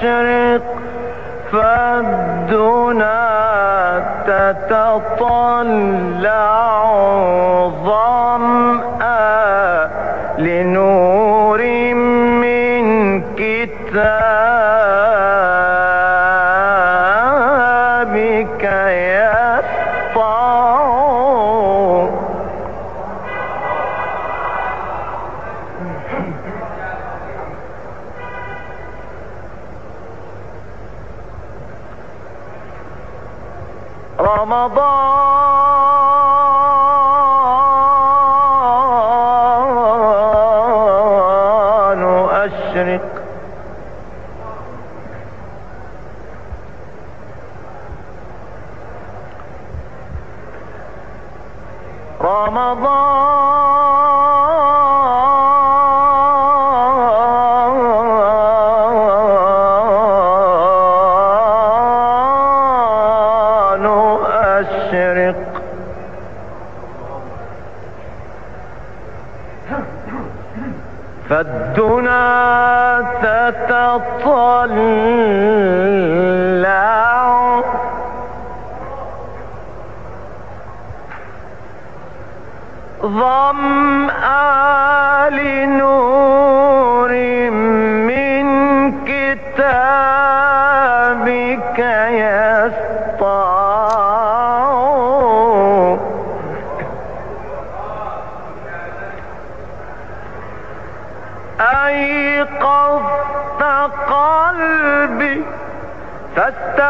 أشرق تتطلع ظمأ لنور من كتابك يسطع رمضان تتطلع ظمأ لنور من كتابك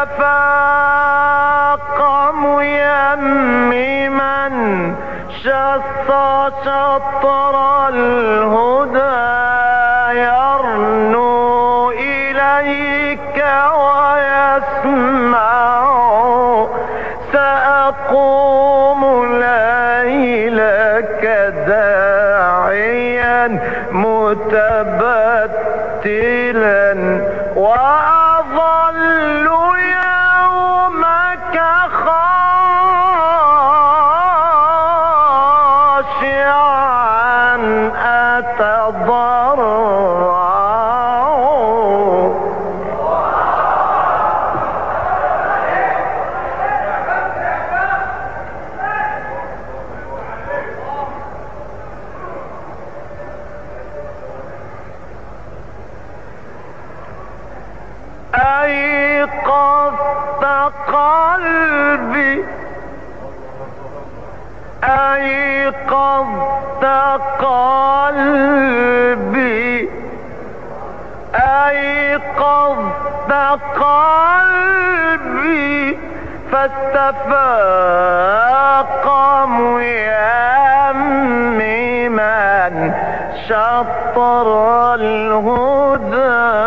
فاستفاق ميمما شط شطر الهدى يرنو إليك ويسمع. سأقوم ليلك داعيا متبتلا. وأظل أيقظت قلبي. أيقظت قلبي. فاستفاق ميمما شطر الهدى.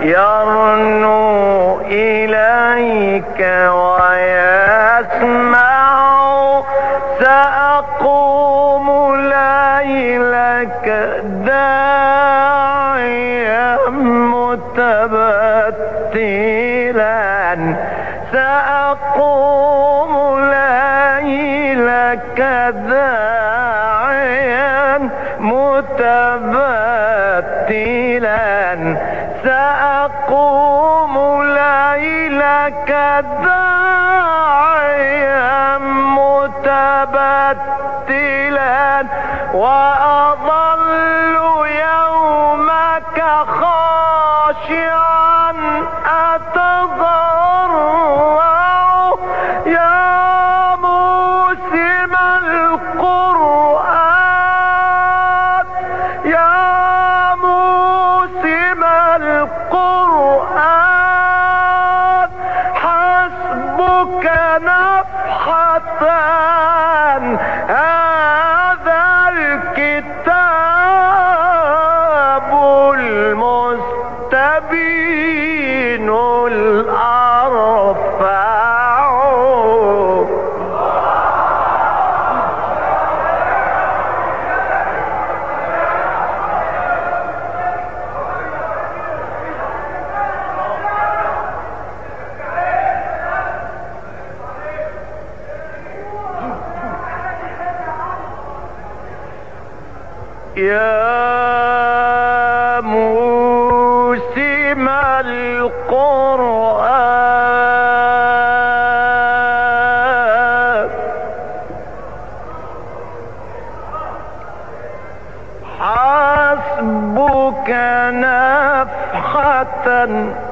يرنو إليك ويسمع متبتلا سأقوم جبين الأرفع Yeah. sudden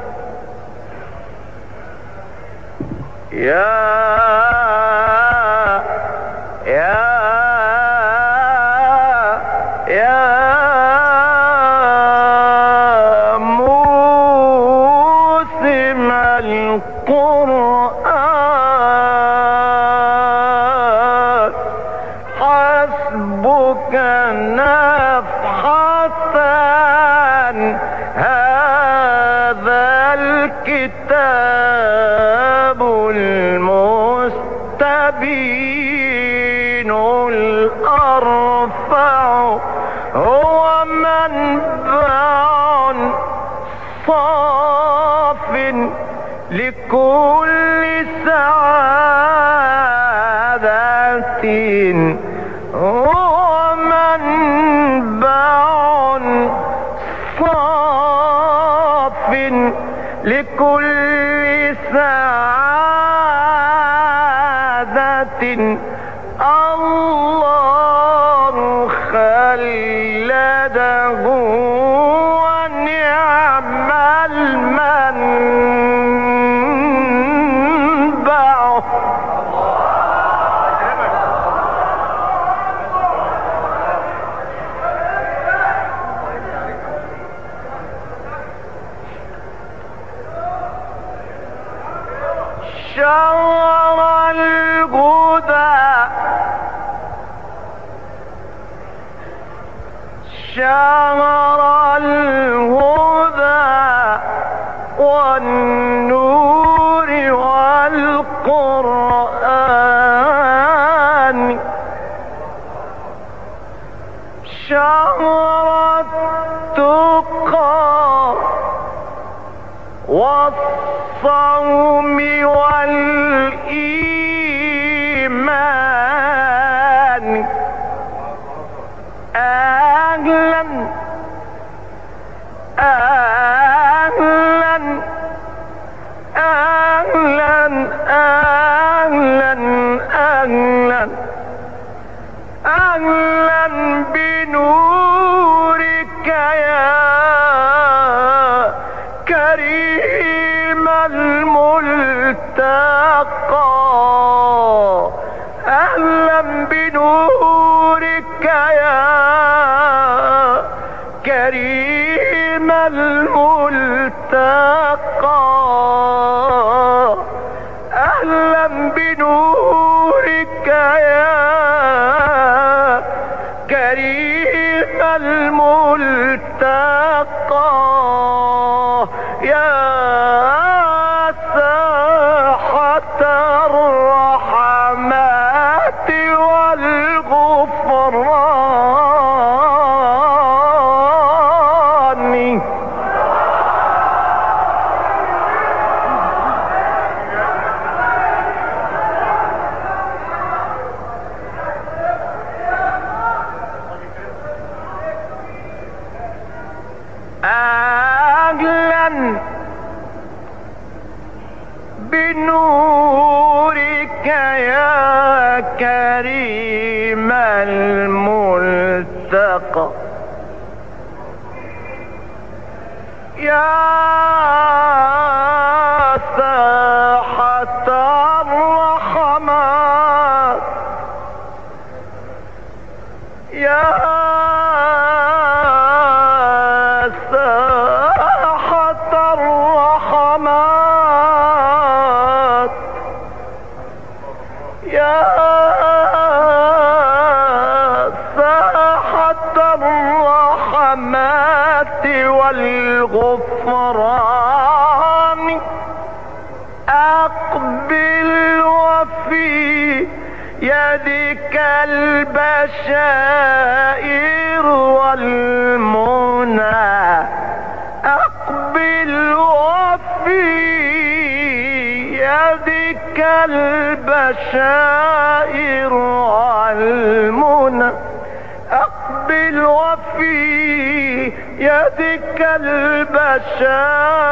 الكتاب المستبين الأرفع هو منبع صاف لكل سعادة. لكل سعادة الله خلده شهر الهدى. شهر الهدى والنور والقرآن. شهر التقى والصوم أهلا أهلا أهلا أهلا أهلا أهلا بنورك يا كريم. ساحة الرحمات والغفران. أقبل وفي يدك البشائر والمنى. أقبل وفي يدك البشائر يدك البشائر